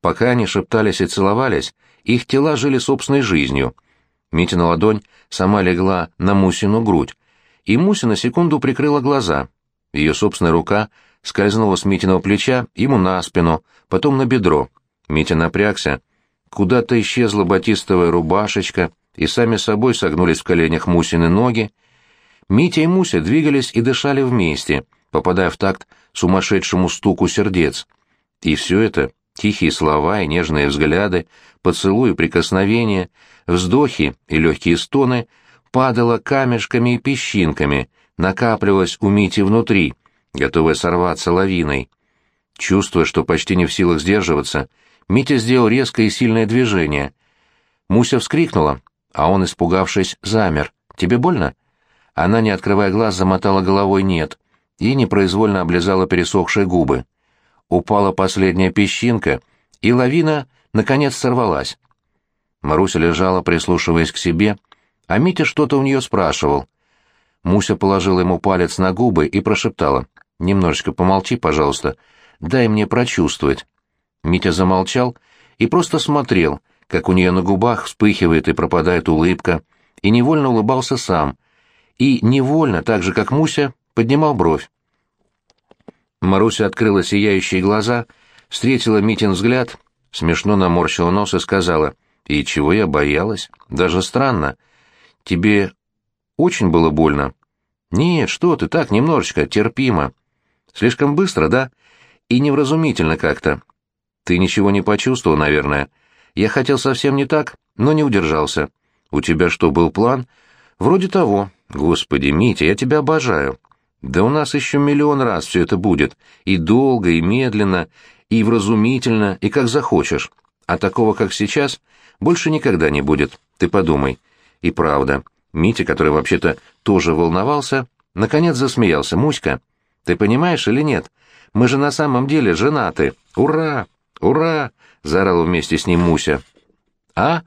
Пока они шептались и целовались, их тела жили собственной жизнью. Митина ладонь сама легла на Мусину грудь, и Муся на секунду прикрыла глаза. Ее собственная рука скользнула с Митиного плеча ему на спину, потом на бедро. Митя напрягся. Куда-то исчезла батистовая рубашечка, и сами собой согнулись в коленях Мусины ноги. Митя и Муся двигались и дышали вместе, попадая в такт сумасшедшему стуку сердец. И все это — тихие слова и нежные взгляды, поцелуи, прикосновения, вздохи и легкие стоны — падало камешками и песчинками, накапливалось у Мити внутри, готовая сорваться лавиной. Чувствуя, что почти не в силах сдерживаться, Митя сделал резкое и сильное движение. Муся вскрикнула, а он, испугавшись, замер. «Тебе больно?» Она, не открывая глаз, замотала головой «нет» и непроизвольно облизала пересохшие губы. Упала последняя песчинка, и лавина, наконец, сорвалась. Маруся лежала, прислушиваясь к себе, а Митя что-то у нее спрашивал. Муся положила ему палец на губы и прошептала. «Немножечко помолчи, пожалуйста. Дай мне прочувствовать». Митя замолчал и просто смотрел, как у нее на губах вспыхивает и пропадает улыбка, и невольно улыбался сам, и невольно, так же как Муся, поднимал бровь. Маруся открыла сияющие глаза, встретила Митин взгляд, смешно наморщила нос и сказала, «И чего я боялась? Даже странно. Тебе очень было больно?» «Нет, что ты, так, немножечко, терпимо. Слишком быстро, да? И невразумительно как-то. Ты ничего не почувствовал, наверное. Я хотел совсем не так, но не удержался. У тебя что, был план? Вроде того. Господи, Митя, я тебя обожаю. Да у нас еще миллион раз все это будет. И долго, и медленно, и вразумительно, и как захочешь. А такого, как сейчас, больше никогда не будет. Ты подумай. И правда, Митя, который вообще-то тоже волновался, наконец засмеялся. «Муська, ты понимаешь или нет? Мы же на самом деле женаты. Ура!» «Ура!» — заорала вместе с ним Муся. «А?»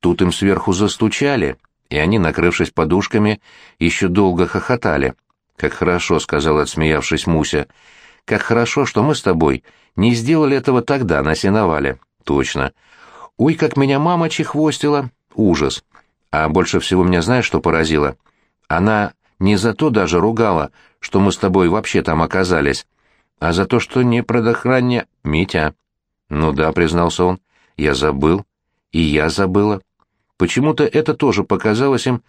Тут им сверху застучали, и они, накрывшись подушками, еще долго хохотали. «Как хорошо», — сказала, отсмеявшись Муся. «Как хорошо, что мы с тобой не сделали этого тогда на сеновале». «Точно. Ой, как меня мама чехвостила. Ужас. А больше всего меня знаешь, что поразило? Она не за то даже ругала, что мы с тобой вообще там оказались, а за то, что не предохрання... Митя, «Ну да», — признался он, — «я забыл. И я забыла». Почему-то это тоже показалось им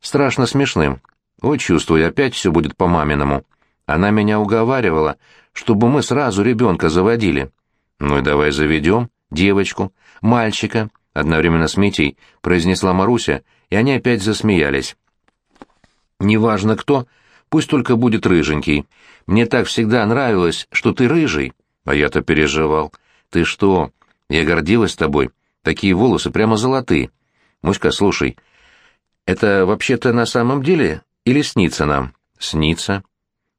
страшно смешным. Ой, чувствую, опять все будет по-маминому. Она меня уговаривала, чтобы мы сразу ребенка заводили. Ну и давай заведем девочку, мальчика, одновременно с Митей произнесла Маруся, и они опять засмеялись. Неважно кто, пусть только будет рыженький. Мне так всегда нравилось, что ты рыжий, а я-то переживал. «Ты что? Я гордилась тобой. Такие волосы прямо золотые. Муська, слушай, это вообще-то на самом деле или снится нам?» «Снится».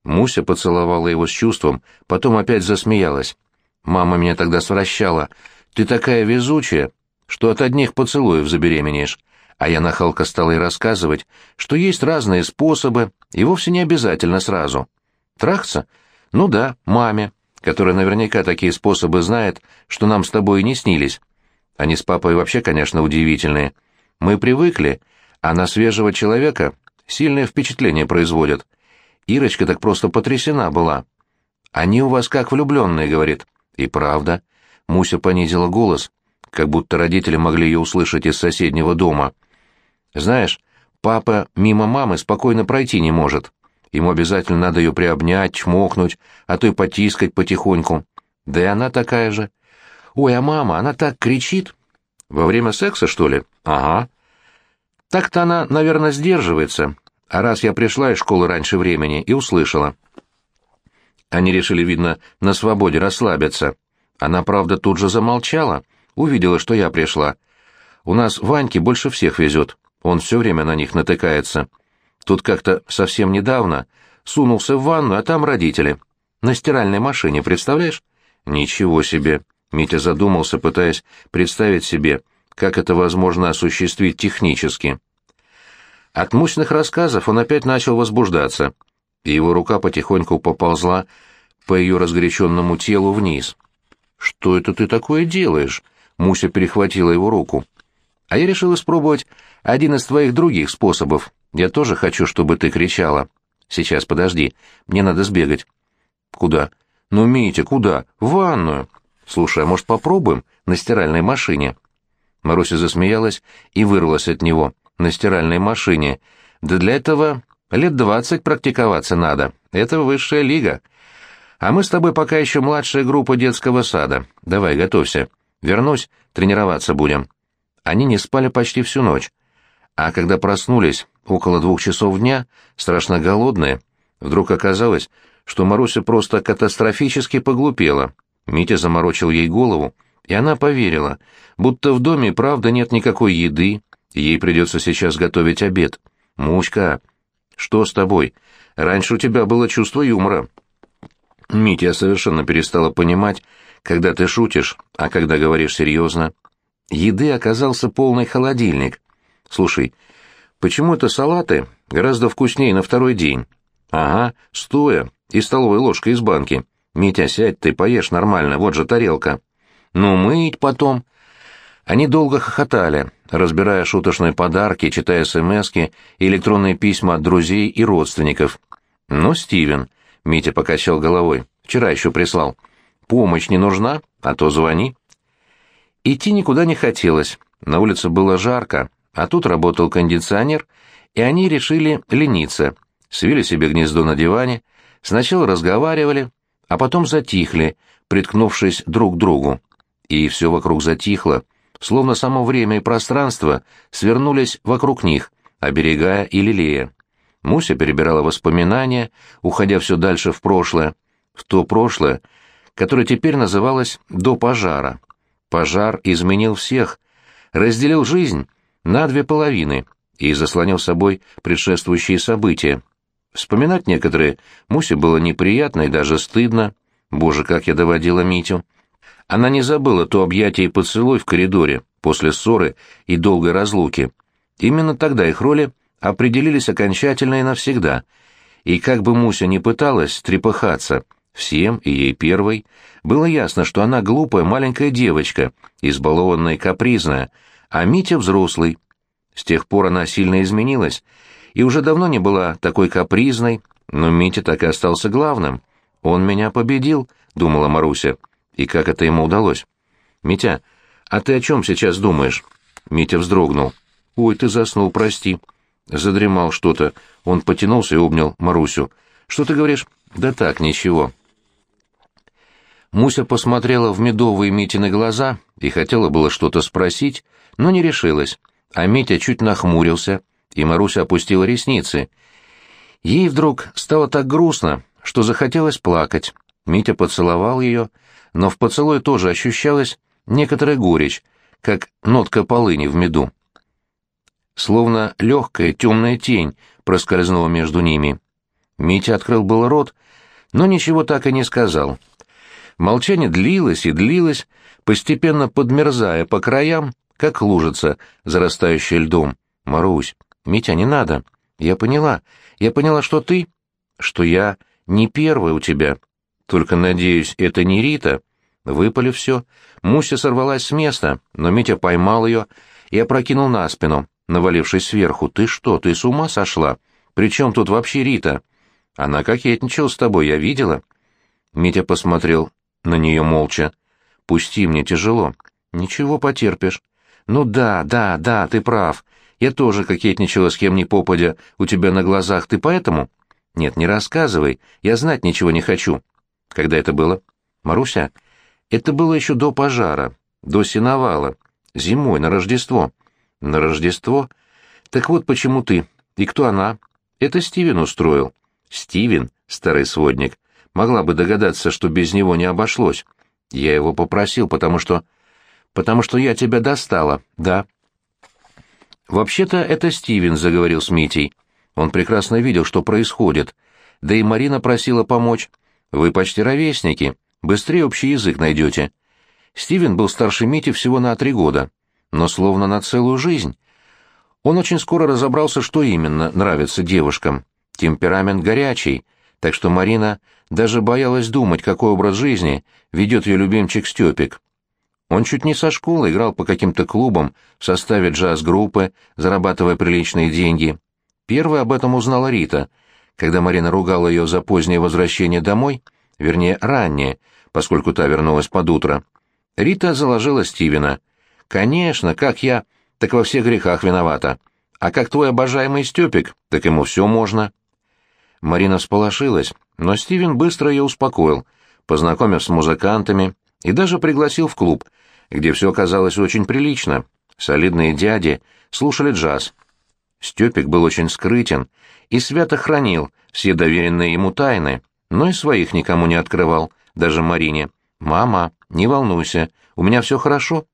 Муся поцеловала его с чувством, потом опять засмеялась. «Мама меня тогда свращала. Ты такая везучая, что от одних поцелуев забеременеешь». А я нахалка стала ей рассказывать, что есть разные способы, и вовсе не обязательно сразу. Трахаться? Ну да, маме которая наверняка такие способы знает, что нам с тобой и не снились. Они с папой вообще, конечно, удивительные. Мы привыкли, а на свежего человека сильное впечатление производят. Ирочка так просто потрясена была. «Они у вас как влюбленные», — говорит. И правда. Муся понизила голос, как будто родители могли ее услышать из соседнего дома. «Знаешь, папа мимо мамы спокойно пройти не может. Ему обязательно надо ее приобнять, чмокнуть, а то и потискать потихоньку. Да и она такая же. Ой, а мама, она так кричит. Во время секса, что ли? Ага. Так-то она, наверное, сдерживается. А раз я пришла из школы раньше времени и услышала. Они решили, видно, на свободе расслабиться. Она, правда, тут же замолчала, увидела, что я пришла. У нас Ваньке больше всех везет. Он все время на них натыкается. Тут как-то совсем недавно сунулся в ванну, а там родители. На стиральной машине, представляешь? Ничего себе. Митя задумался, пытаясь представить себе, как это возможно осуществить технически. От мощных рассказов он опять начал возбуждаться, и его рука потихоньку поползла по ее разгоряченному телу вниз. «Что это ты такое делаешь?» Муся перехватила его руку. «А я решил испробовать один из твоих других способов. Я тоже хочу, чтобы ты кричала. Сейчас, подожди, мне надо сбегать». «Куда?» «Ну, Митя, куда? В ванную». «Слушай, а может попробуем на стиральной машине?» Маруся засмеялась и вырвалась от него. «На стиральной машине. Да для этого лет двадцать практиковаться надо. Это высшая лига. А мы с тобой пока еще младшая группа детского сада. Давай, готовься. Вернусь, тренироваться будем». Они не спали почти всю ночь. А когда проснулись, около двух часов дня, страшно голодные, вдруг оказалось, что Маруся просто катастрофически поглупела. Митя заморочил ей голову, и она поверила, будто в доме правда нет никакой еды, ей придется сейчас готовить обед. «Муська, что с тобой? Раньше у тебя было чувство юмора». Митя совершенно перестала понимать, когда ты шутишь, а когда говоришь серьезно. Еды оказался полный холодильник. Слушай, почему это салаты гораздо вкуснее на второй день? Ага, стоя, и столовой ложкой из банки. Митя, сядь ты, поешь нормально, вот же тарелка. Ну, мыть потом. Они долго хохотали, разбирая шуточные подарки, читая смски и электронные письма от друзей и родственников. «Ну, Стивен», — Митя покачал головой, — «вчера еще прислал. Помощь не нужна, а то звони». Идти никуда не хотелось, на улице было жарко, а тут работал кондиционер, и они решили лениться, свили себе гнездо на диване, Сначала разговаривали, а потом затихли, приткнувшись друг к другу. И все вокруг затихло, словно само время и пространство свернулись вокруг них, оберегая и лелея. Муся перебирала воспоминания, уходя все дальше в прошлое, в то прошлое, которое теперь называлось «до пожара». Пожар изменил всех, разделил жизнь на две половины и заслонил собой предшествующие события. Вспоминать некоторые Мусе было неприятно и даже стыдно. Боже, как я доводила Митю. Она не забыла то объятие и поцелуй в коридоре после ссоры и долгой разлуки. Именно тогда их роли определились окончательно и навсегда. И как бы Муся ни пыталась трепыхаться, всем, и ей первой, было ясно, что она глупая маленькая девочка, избалованная и капризная, а Митя взрослый. С тех пор она сильно изменилась, и уже давно не была такой капризной, но Митя так и остался главным. «Он меня победил», — думала Маруся. «И как это ему удалось?» «Митя, а ты о чем сейчас думаешь?» Митя вздрогнул. «Ой, ты заснул, прости». Задремал что-то. Он потянулся и обнял Марусю. «Что ты говоришь?» «Да так, ничего». Муся посмотрела в медовые Митины глаза и хотела было что-то спросить, но не решилась, а Митя чуть нахмурился, и Маруся опустила ресницы. Ей вдруг стало так грустно, что захотелось плакать. Митя поцеловал ее, но в поцелуе тоже ощущалась некоторая горечь, как нотка полыни в меду. Словно легкая темная тень проскользнула между ними. Митя открыл был рот, но ничего так и не сказал. Молчание длилось и длилось, постепенно подмерзая по краям, как лужица, зарастающая льдом. «Марусь, «Митя, не надо. Я поняла. Я поняла, что ты... Что я не первая у тебя. Только, надеюсь, это не Рита». Выпали все. Муся сорвалась с места, но Митя поймал ее и опрокинул на спину, навалившись сверху. «Ты что, ты с ума сошла? Причем тут вообще Рита?» «Она кокетничала с тобой, я видела». Митя посмотрел на нее молча. «Пусти, мне тяжело». «Ничего, потерпишь». «Ну да, да, да, ты прав. Я тоже кокетничала с кем ни попадя у тебя на глазах. Ты поэтому? Нет, не рассказывай. Я знать ничего не хочу. Когда это было? Маруся, это было еще до пожара, до сеновала, зимой, на Рождество. На Рождество? Так вот почему ты. И кто она? Это Стивен устроил. Стивен, старый сводник, могла бы догадаться, что без него не обошлось. Я его попросил, потому что... Потому что я тебя достала, да. «Вообще-то это Стивен», — заговорил с Митей. Он прекрасно видел, что происходит. Да и Марина просила помочь. «Вы почти ровесники. Быстрее общий язык найдете». Стивен был старше Мити всего на три года, но словно на целую жизнь. Он очень скоро разобрался, что именно нравится девушкам. Темперамент горячий, так что Марина даже боялась думать, какой образ жизни ведет ее любимчик Степик. Он чуть не со школы играл по каким-то клубам в составе джаз-группы, зарабатывая приличные деньги. Первой об этом узнала Рита, когда Марина ругала ее за позднее возвращение домой, вернее, раннее, поскольку та вернулась под утро. Рита заложила Стивена. «Конечно, как я, так во всех грехах виновата. А как твой обожаемый Степик, так ему все можно». Марина всполошилась, но Стивен быстро ее успокоил, познакомив с музыкантами и даже пригласил в клуб, где все оказалось очень прилично. Солидные дяди слушали джаз. Степик был очень скрытен и свято хранил все доверенные ему тайны, но и своих никому не открывал, даже Марине. «Мама, не волнуйся, у меня все хорошо».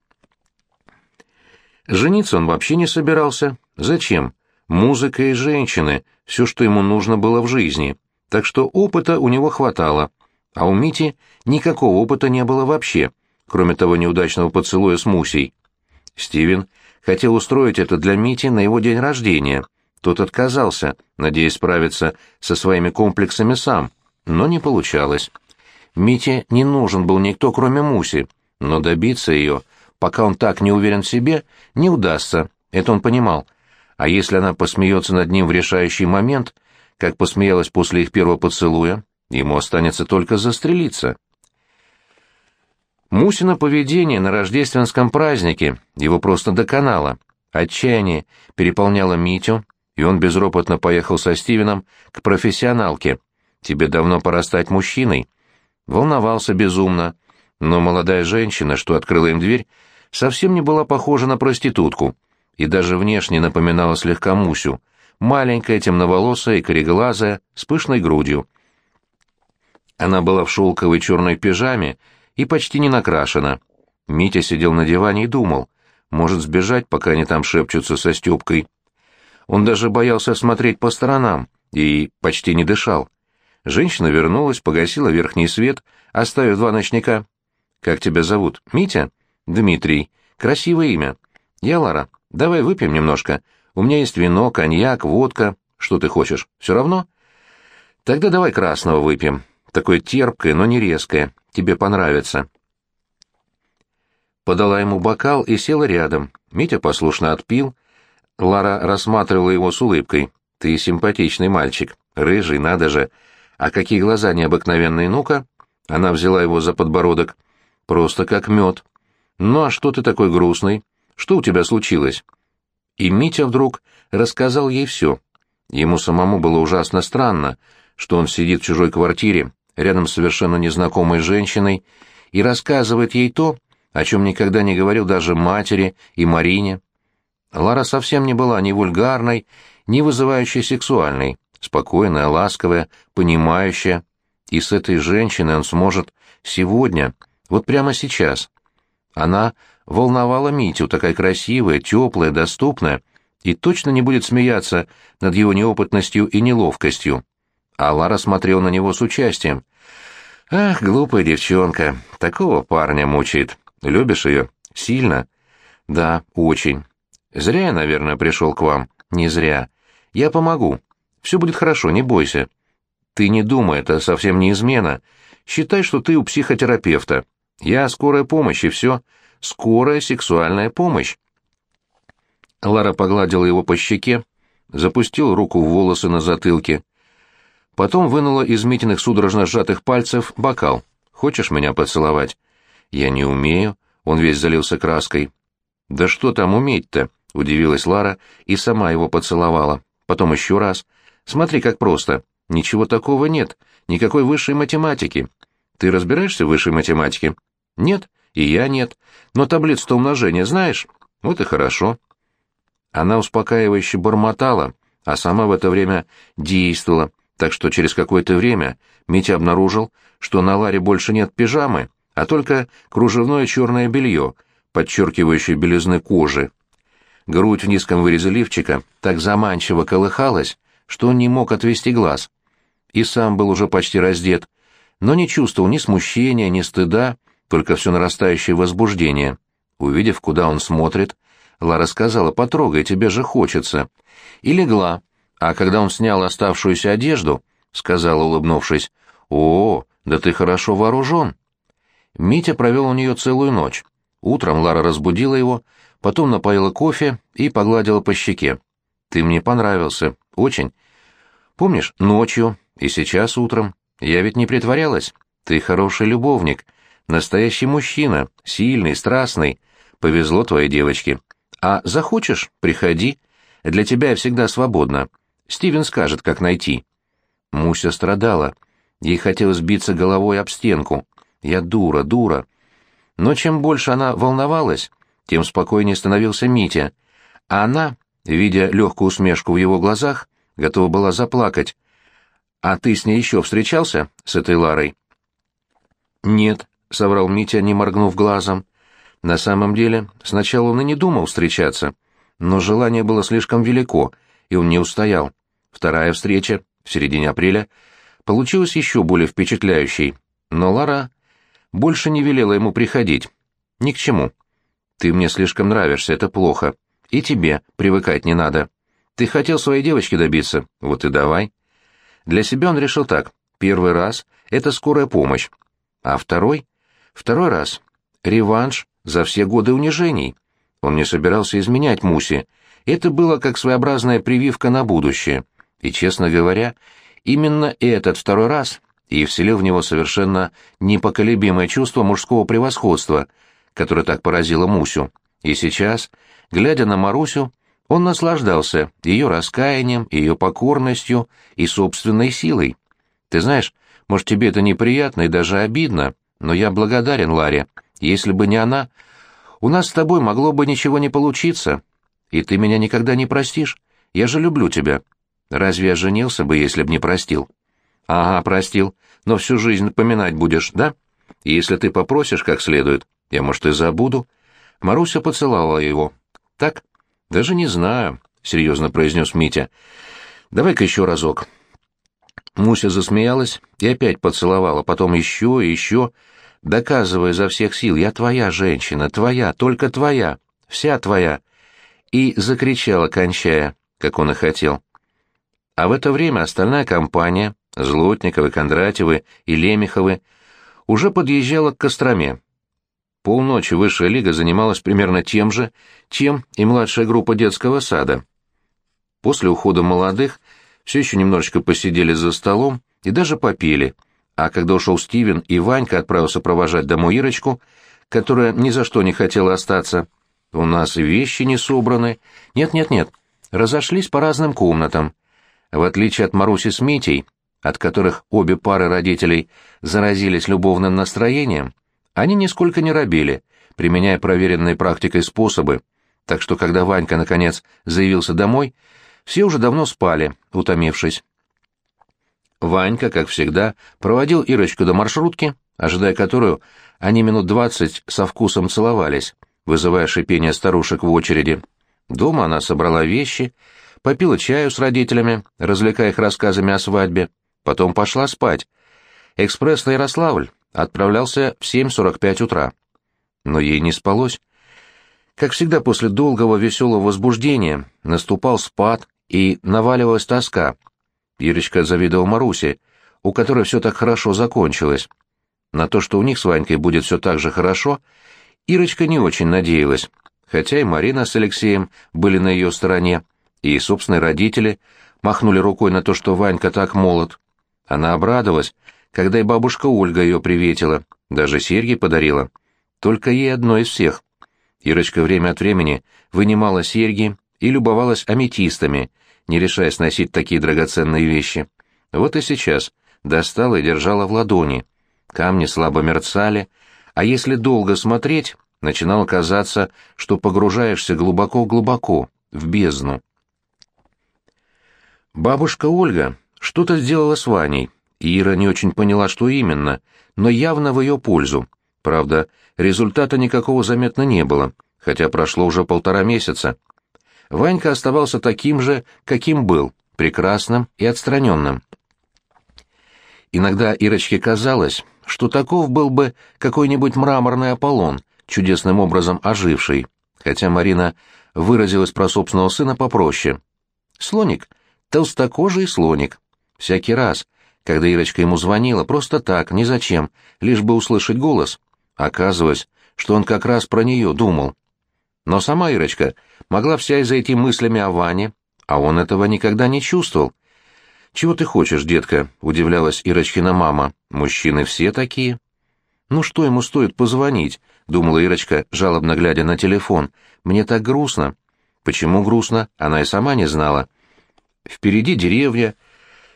Жениться он вообще не собирался. Зачем? Музыка и женщины — все, что ему нужно было в жизни. Так что опыта у него хватало. А у Мити никакого опыта не было вообще, кроме того неудачного поцелуя с Мусей. Стивен хотел устроить это для Мити на его день рождения. Тот отказался, надеясь справиться со своими комплексами сам, но не получалось. Мите не нужен был никто, кроме Муси, но добиться ее, пока он так не уверен в себе, не удастся, это он понимал. А если она посмеется над ним в решающий момент, как посмеялась после их первого поцелуя, ему останется только застрелиться. Мусина поведение на рождественском празднике его просто доконало. Отчаяние переполняло Митю, и он безропотно поехал со Стивеном к профессионалке. «Тебе давно пора стать мужчиной». Волновался безумно, но молодая женщина, что открыла им дверь, совсем не была похожа на проститутку и даже внешне напоминала слегка Мусю, маленькая, темноволосая и кореглазая, с пышной грудью. Она была в шелковой черной пижаме и почти не накрашена. Митя сидел на диване и думал, может сбежать, пока они там шепчутся со Степкой. Он даже боялся смотреть по сторонам и почти не дышал. Женщина вернулась, погасила верхний свет, оставив два ночника. «Как тебя зовут? Митя?» «Дмитрий. Красивое имя. Я Лара. Давай выпьем немножко. У меня есть вино, коньяк, водка. Что ты хочешь? Все равно?» «Тогда давай красного выпьем. Такое терпкое, но не резкое. Тебе понравится». Подала ему бокал и села рядом. Митя послушно отпил. Лара рассматривала его с улыбкой. «Ты симпатичный мальчик. Рыжий, надо же. А какие глаза необыкновенные, ну-ка?» Она взяла его за подбородок. «Просто как мед. Ну а что ты такой грустный? Что у тебя случилось?» И Митя вдруг рассказал ей все. Ему самому было ужасно странно, что он сидит в чужой квартире, рядом с совершенно незнакомой женщиной, и рассказывает ей то, о чем никогда не говорил даже матери и Марине. Лара совсем не была ни вульгарной, ни вызывающей сексуальной, спокойная, ласковая, понимающая, и с этой женщиной он сможет сегодня, вот прямо сейчас. Она волновала Митю, такая красивая, теплая, доступная, и точно не будет смеяться над его неопытностью и неловкостью. А Лара смотрела на него с участием. «Ах, глупая девчонка, такого парня мучает. Любишь ее? Сильно?» «Да, очень. Зря я, наверное, пришел к вам. Не зря. Я помогу. Все будет хорошо, не бойся. Ты не думай, это совсем не измена. Считай, что ты у психотерапевта. Я скорая помощь, и все. Скорая сексуальная помощь. Лара погладила его по щеке, запустила руку в волосы на затылке. Потом вынула из Митиных судорожно сжатых пальцев бокал. «Хочешь меня поцеловать?» «Я не умею», — он весь залился краской. «Да что там уметь-то?» — удивилась Лара и сама его поцеловала. Потом еще раз. «Смотри, как просто. Ничего такого нет. Никакой высшей математики. Ты разбираешься в высшей математике?» «Нет, и я нет. Но таблицу-то умножения знаешь? Вот и хорошо». Она успокаивающе бормотала, а сама в это время действовала, так что через какое-то время Митя обнаружил, что на Ларе больше нет пижамы, а только кружевное черное белье, подчеркивающее белизны кожи. Грудь в низком вырезе лифчика так заманчиво колыхалась, что он не мог отвести глаз. И сам был уже почти раздет, но не чувствовал ни смущения, ни стыда, только все нарастающее возбуждение. Увидев, куда он смотрит, Лара сказала, «Потрогай, тебе же хочется». И легла, а когда он снял оставшуюся одежду, — сказала, улыбнувшись. «О, да ты хорошо вооружен». Митя провел у нее целую ночь. Утром Лара разбудила его, потом напоила кофе и погладила по щеке. «Ты мне понравился. Очень. Помнишь, ночью и сейчас утром. Я ведь не притворялась. Ты хороший любовник. Настоящий мужчина, сильный, страстный. Повезло твоей девочке. А захочешь — приходи. Для тебя я всегда свободна. Стивен скажет, как найти». Муся страдала. Ей хотелось биться головой об стенку. «Я дура, дура». Но чем больше она волновалась, тем спокойнее становился Митя. А она, видя легкую усмешку в его глазах, готова была заплакать. «А ты с ней еще встречался, с этой Ларой?» «Нет», — соврал Митя, не моргнув глазом. На самом деле, сначала он и не думал встречаться, но желание было слишком велико, и он не устоял. Вторая встреча, в середине апреля, получилась еще более впечатляющей, но Лара больше не велела ему приходить. Ни к чему. Ты мне слишком нравишься, это плохо. И тебе привыкать не надо. Ты хотел своей девочки добиться, вот и давай. Для себя он решил так. Первый раз — это скорая помощь. А второй? Второй раз — реванш за все годы унижений. Он не собирался изменять Мусе. Это было как своеобразная прививка на будущее. И, честно говоря, именно этот второй раз и вселил в него совершенно непоколебимое чувство мужского превосходства, которое так поразило Мусю. И сейчас, глядя на Марусю, он наслаждался ее раскаянием, ее покорностью и собственной силой. Ты знаешь, может, тебе это неприятно и даже обидно, но я благодарен Ларе. Если бы не она, у нас с тобой могло бы ничего не получиться. И ты меня никогда не простишь. Я же люблю тебя. Разве я женился бы, если б не простил? Ага, простил. Но всю жизнь поминать будешь, да? Если ты попросишь как следует, я, может, и забуду. Маруся поцеловала его. Так? Даже не знаю, серьезно произнес Митя. Давай-ка еще разок. Муся засмеялась и опять поцеловала, потом еще и еще, доказывая изо всех сил, я твоя женщина, твоя, только твоя, вся твоя, и закричала, кончая, как он и хотел. А в это время остальная компания, Злотниковы, Кондратьевы и Лемеховы, уже подъезжала к Костроме. Полночи высшая лига занималась примерно тем же, чем и младшая группа детского сада. После ухода молодых все еще немножечко посидели за столом и даже попели, а когда ушел Стивен и Ванька отправился провожать домой Ирочку, которая ни за что не хотела остаться, у нас вещи не собраны. Нет-нет-нет, разошлись по разным комнатам. В отличие от Маруси с Митей, от которых обе пары родителей заразились любовным настроением, они нисколько не робили, применяя проверенные практикой способы, так что когда Ванька, наконец, заявился домой, все уже давно спали, утомившись. Ванька, как всегда, проводил Ирочку до маршрутки, ожидая которую они минут двадцать со вкусом целовались, вызывая шипение старушек в очереди. Дома она собрала вещи, попила чаю с родителями, развлекая их рассказами о свадьбе, потом пошла спать. Экспресс на Ярославль отправлялся в 7.45 утра. Но ей не спалось. Как всегда после долгого веселого возбуждения наступал спад и наваливалась тоска. Ирочка завидовала Марусе, у которой все так хорошо закончилось. На то, что у них с Ванькой будет все так же хорошо, Ирочка не очень надеялась, хотя и Марина с Алексеем были на ее стороне, и собственные родители махнули рукой на то, что Ванька так молод. Она обрадовалась, когда и бабушка Ольга ее приветила, даже серьги подарила. Только ей одно из всех. Ирочка время от времени вынимала серьги и любовалась аметистами, не решаясь носить такие драгоценные вещи. Вот и сейчас достала и держала в ладони. Камни слабо мерцали, а если долго смотреть, начинало казаться, что погружаешься глубоко-глубоко, в бездну. Бабушка Ольга что-то сделала с Ваней. Ира не очень поняла, что именно, но явно в ее пользу. Правда, результата никакого заметно не было, хотя прошло уже полтора месяца. Ванька оставался таким же, каким был, прекрасным и отстраненным. Иногда Ирочке казалось, что таков был бы какой-нибудь мраморный Аполлон, чудесным образом оживший, хотя Марина выразилась про собственного сына попроще. Слоник толстокожий слоник. Всякий раз, когда Ирочка ему звонила, просто так, ни зачем, лишь бы услышать голос. Оказывалось, что он как раз про нее думал. Но сама Ирочка могла вся изойти мыслями о Ване, а он этого никогда не чувствовал. «Чего ты хочешь, детка?» — удивлялась Ирочкина мама. «Мужчины все такие». «Ну что ему стоит позвонить?» — думала Ирочка, жалобно глядя на телефон. «Мне так грустно». Почему грустно, она и сама не знала. Впереди деревья,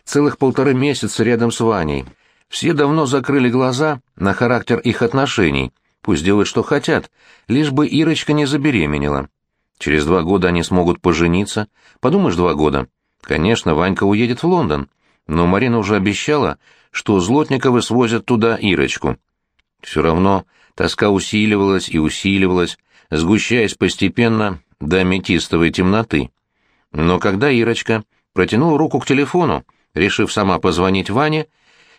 целых полторы месяца рядом с Ваней. Все давно закрыли глаза на характер их отношений. Пусть делают, что хотят, лишь бы Ирочка не забеременела. Через два года они смогут пожениться. Подумаешь, два года. Конечно, Ванька уедет в Лондон. Но Марина уже обещала, что Злотниковы свозят туда Ирочку. Все равно тоска усиливалась и усиливалась, сгущаясь постепенно до аметистовой темноты. Но когда Ирочка протянула руку к телефону, решив сама позвонить Ване,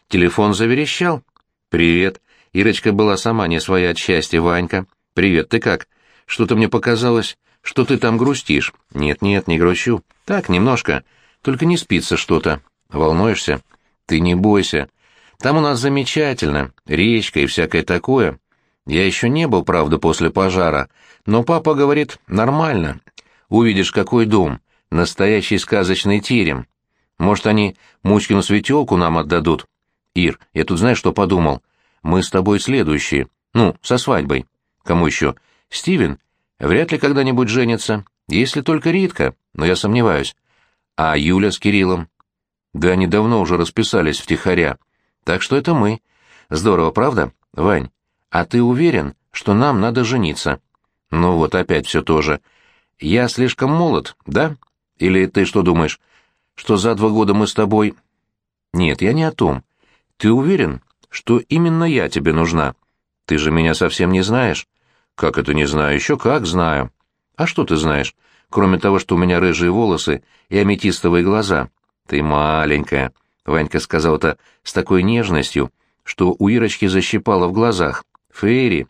телефон заверещал. «Привет». Ирочка была сама не своя от счастья, Ванька. «Привет, ты как? Что-то мне показалось, что ты там грустишь». «Нет-нет, не грущу. Так, немножко. Только не спится что-то. Волнуешься?» «Ты не бойся. Там у нас замечательно. Речка и всякое такое. Я еще не был, правда, после пожара, но папа говорит, нормально. Увидишь, какой дом. Настоящий сказочный терем. Может, они Мучкину светелку нам отдадут? Ир, я тут знаешь, что подумал? Мы с тобой следующие. Ну, со свадьбой. Кому еще? Стивен? Вряд ли когда-нибудь женится. Если только Ритка, но я сомневаюсь. А Юля с Кириллом? Да они давно уже расписались втихаря. Так что это мы. Здорово, правда, Вань? А ты уверен, что нам надо жениться? Ну вот опять все то же. Я слишком молод, да? Или ты что думаешь, что за два года мы с тобой... Нет, я не о том. Ты уверен, что именно я тебе нужна? Ты же меня совсем не знаешь. Как это не знаю? Еще как знаю. А что ты знаешь, кроме того, что у меня рыжие волосы и аметистовые глаза? Ты маленькая. Ванька сказал это с такой нежностью, что у Ирочки защипало в глазах. Фейри,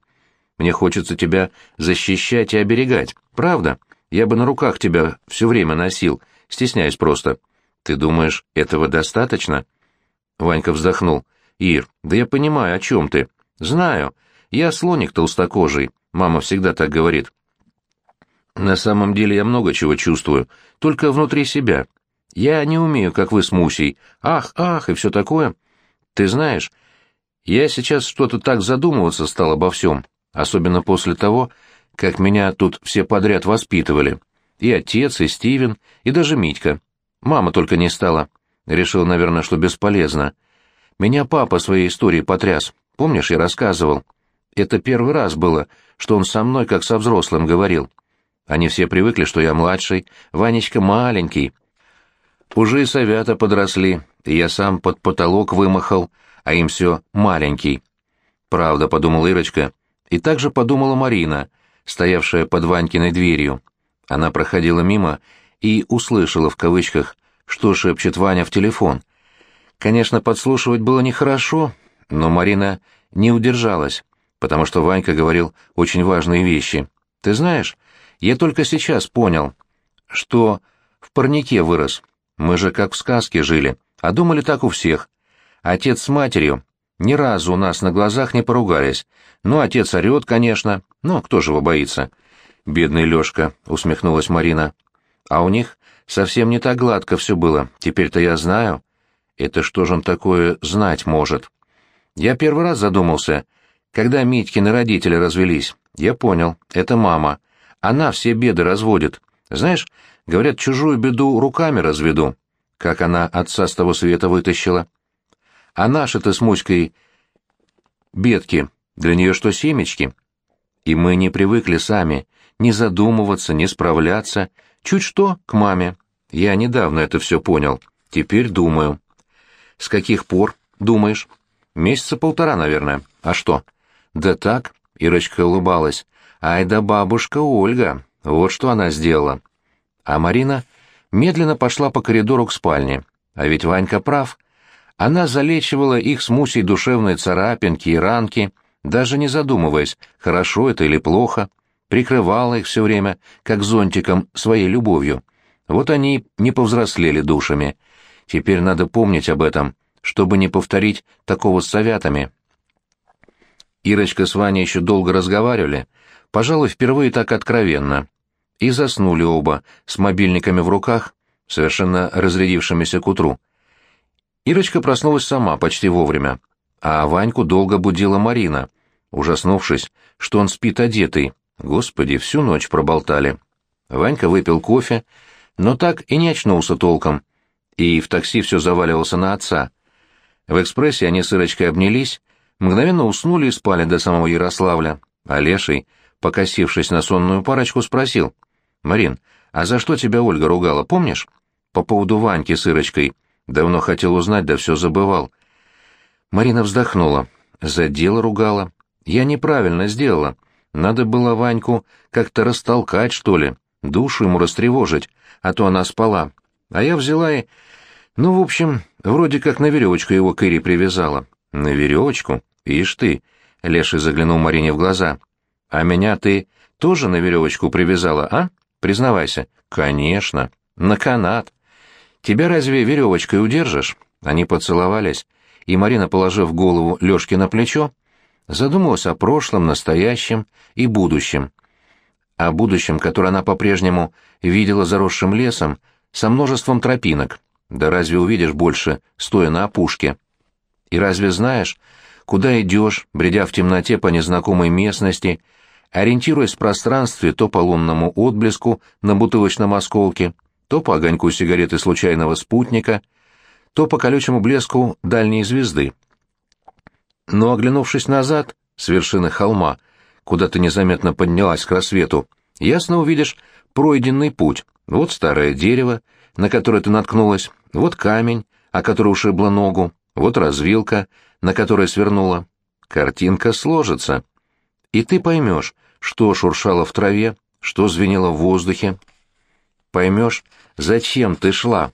мне хочется тебя защищать и оберегать. Правда? Я бы на руках тебя все время носил, стесняюсь просто. Ты думаешь, этого достаточно? Ванька вздохнул. Ир, да я понимаю, о чем ты. Знаю. Я слоник толстокожий. Мама всегда так говорит. На самом деле я много чего чувствую, только внутри себя. Я не умею, как вы с Мусей. Ах, ах, и все такое. Ты знаешь, я сейчас что-то так задумываться стал обо всем, особенно после того, как меня тут все подряд воспитывали. И отец, и Стивен, и даже Митька. Мама только не стала. Решил, наверное, что бесполезно. Меня папа своей историей потряс. Помнишь, я рассказывал? Это первый раз было, что он со мной как со взрослым говорил. Они все привыкли, что я младший, Ванечка маленький. Уже и совята подросли, и я сам под потолок вымахал, а им все маленький. Правда, подумала Ирочка, и также подумала Марина, стоявшая под Ванькиной дверью. Она проходила мимо и услышала в кавычках, что шепчет Ваня в телефон. Конечно, подслушивать было нехорошо, но Марина не удержалась, потому что Ванька говорил очень важные вещи. «Ты знаешь, я только сейчас понял, что в парнике вырос. Мы же как в сказке жили, а думали так у всех. Отец с матерью ни разу у нас на глазах не поругались. Ну, отец орет, конечно, но кто же его боится? Бедный Лёшка, усмехнулась Марина. А у них совсем не так гладко все было, теперь-то я знаю. Это что же он такое знать может? Я первый раз задумался, когда Митькины родители развелись. Я понял, это мама. Она все беды разводит. Знаешь, говорят, чужую беду руками разведу. Как она отца с того света вытащила. А наши-то с Муськой бедки, для нее что семечки? И мы не привыкли сами не задумываться, не справляться. Чуть что к маме. Я недавно это все понял. Теперь думаю. С каких пор думаешь? Месяца полтора, наверное. А что? Да так, Ирочка улыбалась. Ай да бабушка Ольга. Вот что она сделала. А Марина медленно пошла по коридору к спальне. А ведь Ванька прав. Она залечивала их с Мусей душевные царапинки и ранки, даже не задумываясь, хорошо это или плохо, прикрывала их все время, как зонтиком, своей любовью. Вот они не повзрослели душами. Теперь надо помнить об этом, чтобы не повторить такого с советами. Ирочка с Ваней еще долго разговаривали, пожалуй, впервые так откровенно, и заснули оба, с мобильниками в руках, совершенно разрядившимися к утру. Ирочка проснулась сама почти вовремя, а Ваньку долго будила Марина, ужаснувшись, что он спит одетый. Господи, всю ночь проболтали. Ванька выпил кофе, но так и не очнулся толком, и в такси все заваливался на отца. В экспрессе они с Ирочкой обнялись, мгновенно уснули и спали до самого Ярославля, а Леший, покосившись на сонную парочку, спросил, «Марин, а за что тебя Ольга ругала, помнишь?» «По поводу Ваньки с Ирочкой. Давно хотел узнать, да все забывал». Марина вздохнула. «За дело ругала. Я неправильно сделала. Надо было Ваньку как-то растолкать, что ли, душу ему растревожить, а то она спала. А я взяла и... Ну, в общем, вроде как на веревочку его к привязала. На веревочку? Ишь ты. Леший заглянул Марине в глаза. А меня ты тоже на веревочку привязала, а? Признавайся. Конечно. На канат. Тебя разве веревочкой удержишь? Они поцеловались, и Марина, положив голову Лешке на плечо, задумалась о прошлом, настоящем и будущем. О будущем, которое она по-прежнему видела заросшим лесом, со множеством тропинок. Да разве увидишь больше, стоя на опушке? И разве знаешь, куда идешь, бредя в темноте по незнакомой местности, ориентируясь в пространстве то по лунному отблеску на бутылочном осколке, то по огоньку сигареты случайного спутника, то по колючему блеску дальней звезды. Но, оглянувшись назад, с вершины холма, куда ты незаметно поднялась к рассвету, ясно увидишь пройденный путь. Вот старое дерево, на которое ты наткнулась, вот камень, о который ушибла ногу, вот развилка, на которой свернула. Картинка сложится. И ты поймешь, что шуршало в траве, что звенело в воздухе. Поймешь, зачем ты шла,